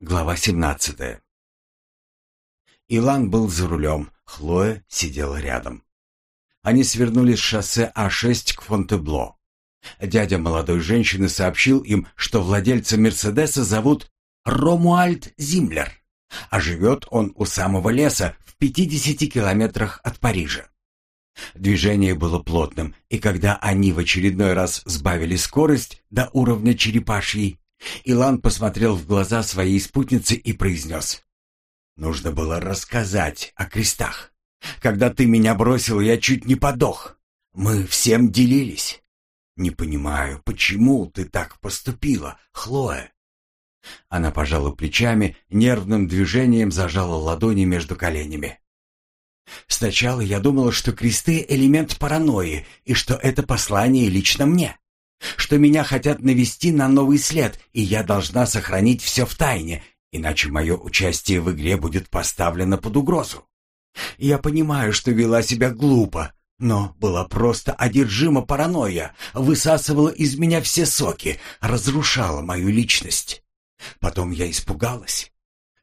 Глава 17 Илан был за рулем, Хлоя сидела рядом. Они свернули с шоссе А6 к Фонтебло. Дядя молодой женщины сообщил им, что владельца Мерседеса зовут Ромуальд Зимлер, а живет он у самого леса в 50 километрах от Парижа. Движение было плотным, и когда они в очередной раз сбавили скорость до уровня черепашьей, Илан посмотрел в глаза своей спутницы и произнес. «Нужно было рассказать о крестах. Когда ты меня бросил, я чуть не подох. Мы всем делились. Не понимаю, почему ты так поступила, Хлоя?» Она пожала плечами, нервным движением зажала ладони между коленями. Сначала я думала, что кресты — элемент паранойи, и что это послание лично мне. Что меня хотят навести на новый след, и я должна сохранить все в тайне, иначе мое участие в игре будет поставлено под угрозу. Я понимаю, что вела себя глупо, но была просто одержима паранойя, высасывала из меня все соки, разрушала мою личность. Потом я испугалась.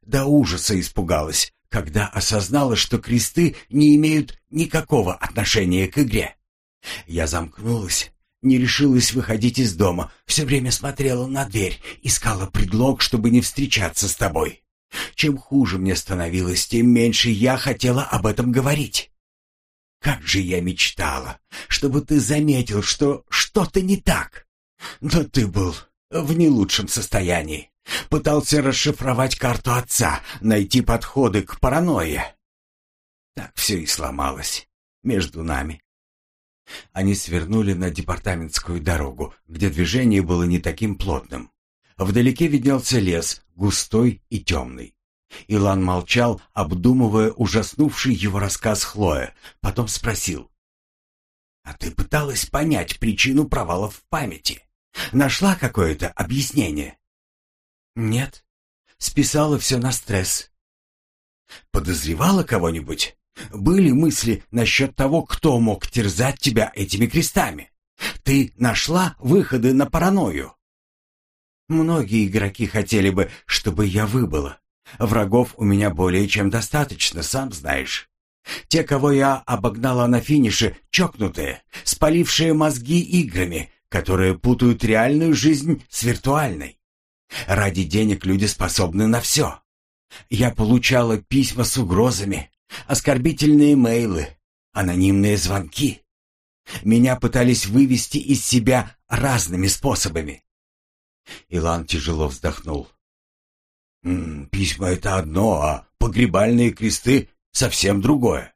До ужаса испугалась, когда осознала, что кресты не имеют никакого отношения к игре. Я замкнулась, не решилась выходить из дома, все время смотрела на дверь, искала предлог, чтобы не встречаться с тобой. Чем хуже мне становилось, тем меньше я хотела об этом говорить. Как же я мечтала, чтобы ты заметил, что что-то не так. Но ты был в не лучшем состоянии. Пытался расшифровать карту отца, найти подходы к паранойе. Так все и сломалось между нами. Они свернули на департаментскую дорогу, где движение было не таким плотным. Вдалеке виднелся лес, густой и темный. Илан молчал, обдумывая ужаснувший его рассказ Хлоя, потом спросил. «А ты пыталась понять причину провалов в памяти? Нашла какое-то объяснение?» «Нет. Списала все на стресс». «Подозревала кого-нибудь? Были мысли насчет того, кто мог терзать тебя этими крестами? Ты нашла выходы на паранойю?» «Многие игроки хотели бы, чтобы я выбыла. Врагов у меня более чем достаточно, сам знаешь. Те, кого я обогнала на финише, чокнутые, спалившие мозги играми, которые путают реальную жизнь с виртуальной. Ради денег люди способны на все. Я получала письма с угрозами, оскорбительные мейлы, анонимные звонки. Меня пытались вывести из себя разными способами. Илан тяжело вздохнул. «М -м, «Письма — это одно, а погребальные кресты — совсем другое.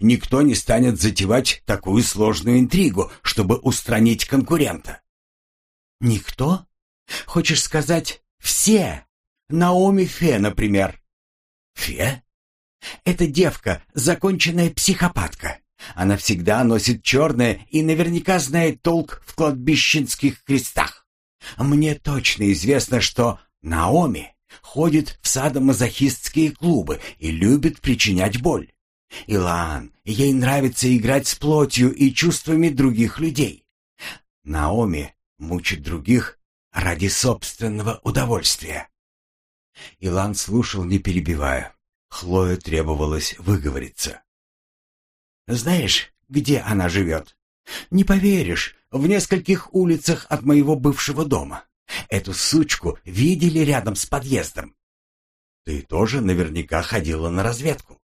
Никто не станет затевать такую сложную интригу, чтобы устранить конкурента». «Никто? Хочешь сказать, все? Наоми Фе, например?» «Фе?» «Это девка, законченная психопатка. Она всегда носит черное и наверняка знает толк в кладбищенских крестах. Мне точно известно, что Наоми ходит в садомазохистские клубы и любит причинять боль. Илан, ей нравится играть с плотью и чувствами других людей. Наоми мучит других ради собственного удовольствия. Илан слушал, не перебивая. Хлое требовалось выговориться. «Знаешь, где она живет? Не поверишь, в нескольких улицах от моего бывшего дома. Эту сучку видели рядом с подъездом. Ты тоже наверняка ходила на разведку.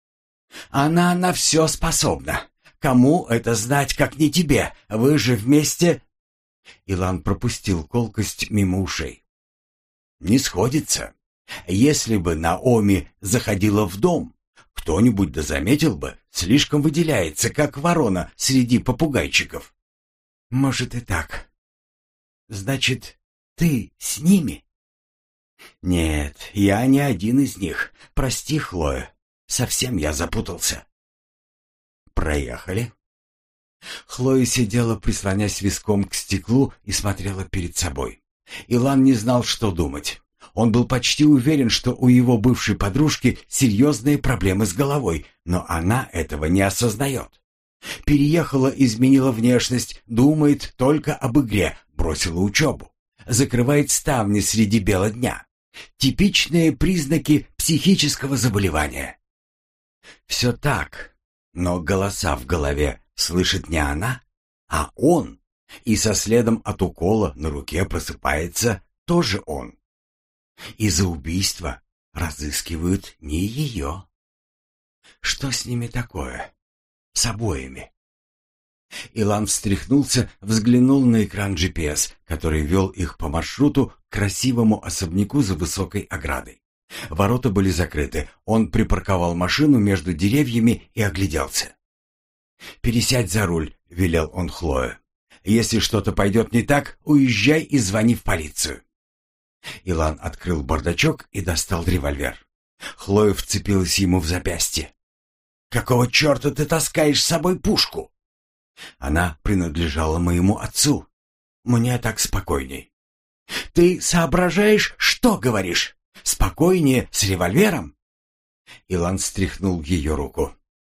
Она на все способна. Кому это знать, как не тебе? Вы же вместе...» Илан пропустил колкость мимо ушей. «Не сходится. Если бы Наоми заходила в дом, кто-нибудь да заметил бы, слишком выделяется, как ворона среди попугайчиков». «Может и так. Значит, ты с ними?» «Нет, я не один из них. Прости, Хлоя. Совсем я запутался». «Проехали?» Хлоя сидела, прислонясь виском к стеклу и смотрела перед собой. Илан не знал, что думать. Он был почти уверен, что у его бывшей подружки серьезные проблемы с головой, но она этого не осознает. Переехала, изменила внешность, думает только об игре, бросила учебу. Закрывает ставни среди бела дня. Типичные признаки психического заболевания. Все так, но голоса в голове слышит не она, а он, и со следом от укола на руке просыпается тоже он. И за убийство разыскивают не ее. Что с ними такое? С обоими. Илан встряхнулся, взглянул на экран GPS, который вел их по маршруту к красивому особняку за высокой оградой. Ворота были закрыты. Он припарковал машину между деревьями и огляделся. «Пересядь за руль», — велел он Хлое. «Если что-то пойдет не так, уезжай и звони в полицию». Илан открыл бардачок и достал револьвер. Хлоя вцепилась ему в запястье. «Какого черта ты таскаешь с собой пушку?» «Она принадлежала моему отцу. Мне так спокойней». «Ты соображаешь, что говоришь? Спокойнее с револьвером?» Илан стряхнул ее руку.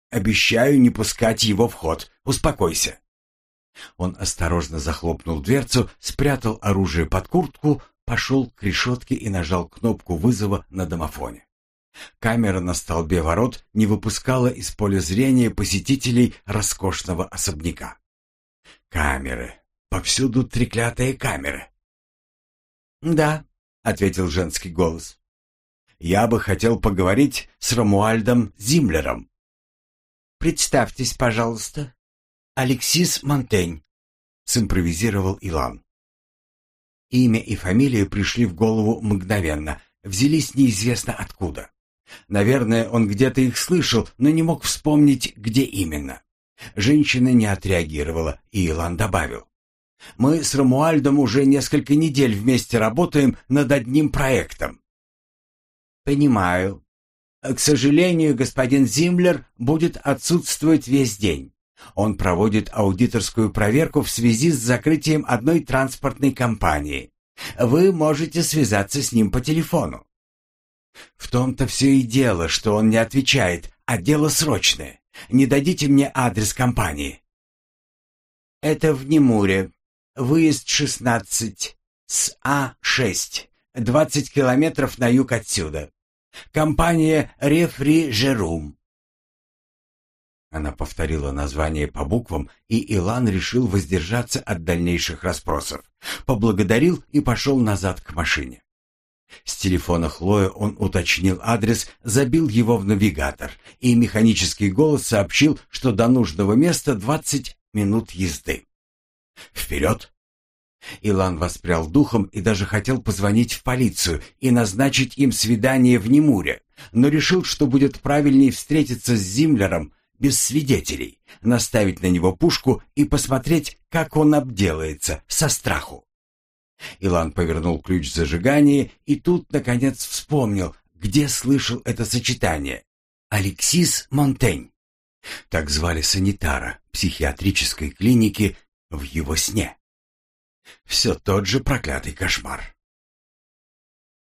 «Обещаю не пускать его в ход. Успокойся». Он осторожно захлопнул дверцу, спрятал оружие под куртку, пошел к решетке и нажал кнопку вызова на домофоне. Камера на столбе ворот не выпускала из поля зрения посетителей роскошного особняка. Камеры. Повсюду треклятые камеры. «Да», — ответил женский голос. «Я бы хотел поговорить с Ромуальдом Зимлером». «Представьтесь, пожалуйста. Алексис Монтень», — симпровизировал Илан. Имя и фамилия пришли в голову мгновенно, взялись неизвестно откуда. Наверное, он где-то их слышал, но не мог вспомнить, где именно. Женщина не отреагировала, и Илан добавил. «Мы с Рамуальдом уже несколько недель вместе работаем над одним проектом». «Понимаю. К сожалению, господин Зимлер будет отсутствовать весь день. Он проводит аудиторскую проверку в связи с закрытием одной транспортной компании. Вы можете связаться с ним по телефону. В том-то все и дело, что он не отвечает, а дело срочное. Не дадите мне адрес компании. Это в Немуре. Выезд 16 с А6. 20 километров на юг отсюда. Компания Рефрижерум. Она повторила название по буквам, и Илан решил воздержаться от дальнейших расспросов. Поблагодарил и пошел назад к машине. С телефона Хлоя он уточнил адрес, забил его в навигатор, и механический голос сообщил, что до нужного места 20 минут езды. «Вперед!» Илан воспрял духом и даже хотел позвонить в полицию и назначить им свидание в Немуре, но решил, что будет правильнее встретиться с Зимлером без свидетелей, наставить на него пушку и посмотреть, как он обделается со страху. Илан повернул ключ в зажигании и тут, наконец, вспомнил, где слышал это сочетание. Алексис Монтень. Так звали санитара психиатрической клиники в его сне. Все тот же проклятый кошмар.